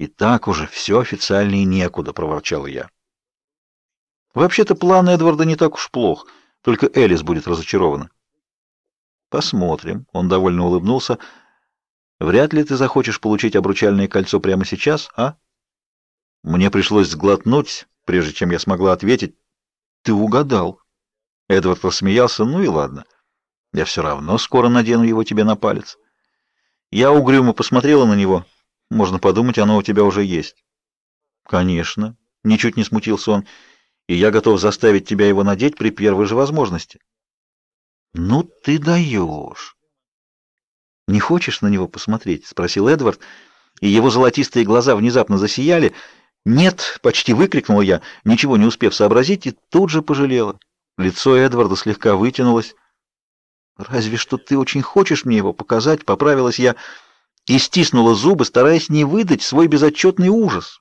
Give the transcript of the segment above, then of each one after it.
И так уже все официальнее некуда, проворчал я. Вообще-то план Эдварда не так уж плох, только Элис будет разочарована. Посмотрим, он довольно улыбнулся. Вряд ли ты захочешь получить обручальное кольцо прямо сейчас, а? Мне пришлось сглотнуть, прежде чем я смогла ответить. Ты угадал. Эдвард рассмеялся. Ну и ладно. Я все равно скоро надену его тебе на палец. Я угрюмо посмотрела на него. Можно подумать, оно у тебя уже есть. Конечно, ничуть не смутился он. И я готов заставить тебя его надеть при первой же возможности. Ну ты даешь. Не хочешь на него посмотреть, спросил Эдвард, и его золотистые глаза внезапно засияли. Нет, почти выкрикнула я, ничего не успев сообразить, и тут же пожалела. Лицо Эдварда слегка вытянулось. Разве что ты очень хочешь мне его показать, поправилась я и стиснула зубы, стараясь не выдать свой безотчетный ужас.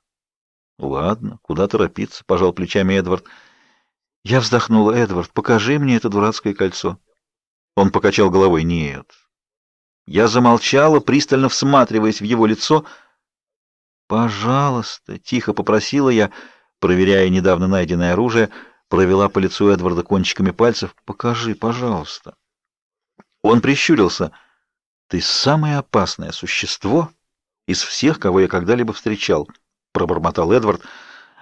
Ладно, куда торопиться, пожал плечами Эдвард. Я вздохнула. Эдвард, покажи мне это дурацкое кольцо. Он покачал головой. Нет. Я замолчала, пристально всматриваясь в его лицо. Пожалуйста, тихо попросила я, проверяя недавно найденное оружие, провела по лицу Эдварда кончиками пальцев. Покажи, пожалуйста. Он прищурился. Ты самое опасное существо из всех, кого я когда-либо встречал, пробормотал Эдвард.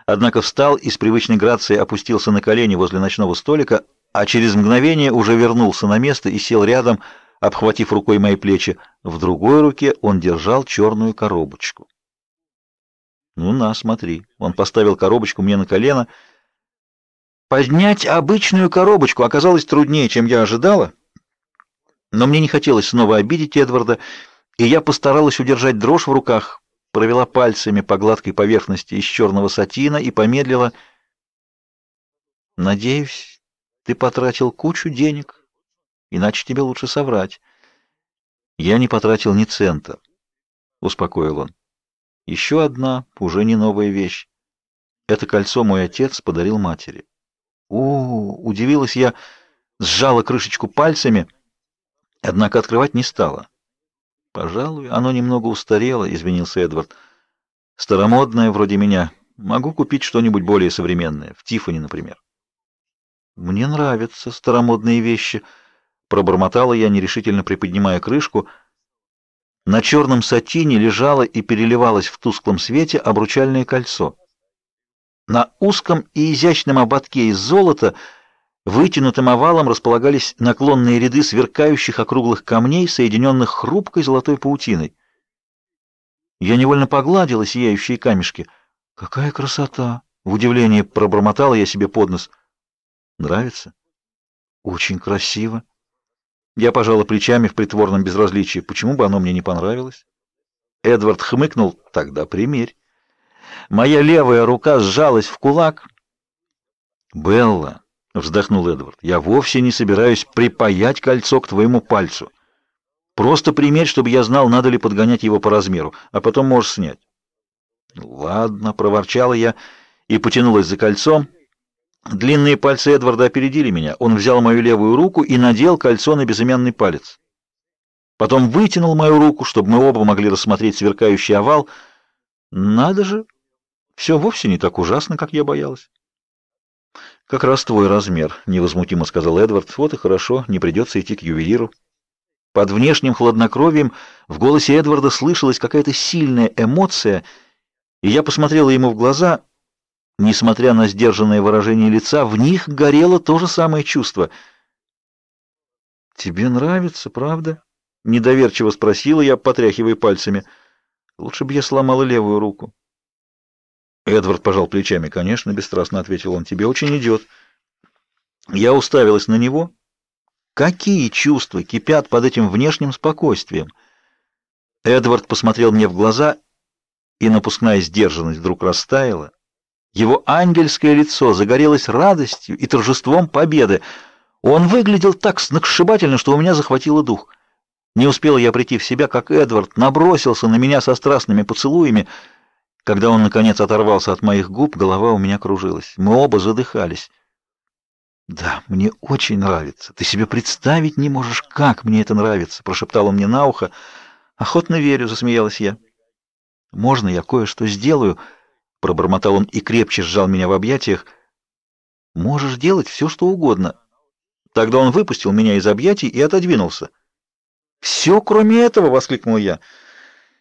Однако встал и с привычной грацией опустился на колени возле ночного столика, а через мгновение уже вернулся на место и сел рядом, обхватив рукой мои плечи. В другой руке он держал черную коробочку. Ну на, смотри. Он поставил коробочку мне на колено. Поднять обычную коробочку оказалось труднее, чем я ожидала. Но мне не хотелось снова обидеть Эдварда, и я постаралась удержать дрожь в руках, провела пальцами по гладкой поверхности из черного сатина и помедлила. Надеюсь, ты потратил кучу денег, иначе тебе лучше соврать. Я не потратил ни цента, успокоил он. Еще одна, уже не новая вещь. Это кольцо мой отец подарил матери. О, удивилась я, сжала крышечку пальцами. Однако открывать не стала. Пожалуй, оно немного устарело, извинился Эдвард. Старомодное вроде меня. Могу купить что-нибудь более современное, в Тиффани, например. Мне нравятся старомодные вещи, пробормотала я, нерешительно приподнимая крышку. На черном сатине лежало и переливалось в тусклом свете обручальное кольцо. На узком и изящном ободке из золота Вытянутым овалом располагались наклонные ряды сверкающих округлых камней, соединенных хрупкой золотой паутиной. Я невольно погладила сияющие камешки. Какая красота! В удивлении пробормотала я себе под нос. Нравится? Очень красиво. Я пожала плечами в притворном безразличии. Почему бы оно мне не понравилось? Эдвард хмыкнул. Тогда примерь. Моя левая рука сжалась в кулак. Белла, вздохнул Эдвард. Я вовсе не собираюсь припаять кольцо к твоему пальцу. Просто примерь, чтобы я знал, надо ли подгонять его по размеру, а потом можешь снять. Ладно, проворчала я и потянулась за кольцом. Длинные пальцы Эдварда опередили меня. Он взял мою левую руку и надел кольцо на безымянный палец. Потом вытянул мою руку, чтобы мы оба могли рассмотреть сверкающий овал. Надо же, все вовсе не так ужасно, как я боялась. Как раз твой размер, невозмутимо сказал Эдвард. Вот и хорошо, не придется идти к ювелиру. Под внешним хладнокровием в голосе Эдварда слышалась какая-то сильная эмоция, и я посмотрела ему в глаза. Несмотря на сдержанное выражение лица, в них горело то же самое чувство. Тебе нравится, правда? недоверчиво спросила я, потряхивая пальцами. Лучше бы я сломала левую руку. Эдвард пожал плечами. "Конечно", бесстрастно ответил он. "Тебе очень идет». Я уставилась на него. Какие чувства кипят под этим внешним спокойствием? Эдвард посмотрел мне в глаза, и напускная сдержанность вдруг растаяла. Его ангельское лицо загорелось радостью и торжеством победы. Он выглядел так сногсшибательно, что у меня захватило дух. Не успел я прийти в себя, как Эдвард набросился на меня со страстными поцелуями. Когда он наконец оторвался от моих губ, голова у меня кружилась. Мы оба задыхались. Да, мне очень нравится. Ты себе представить не можешь, как мне это нравится, прошептал он мне на ухо. Охотно верю, засмеялась я. Можно я кое-что сделаю? Пробормотал он и крепче сжал меня в объятиях. Можешь делать все, что угодно. Тогда он выпустил меня из объятий и отодвинулся. «Все, кроме этого!» — воскликнул я.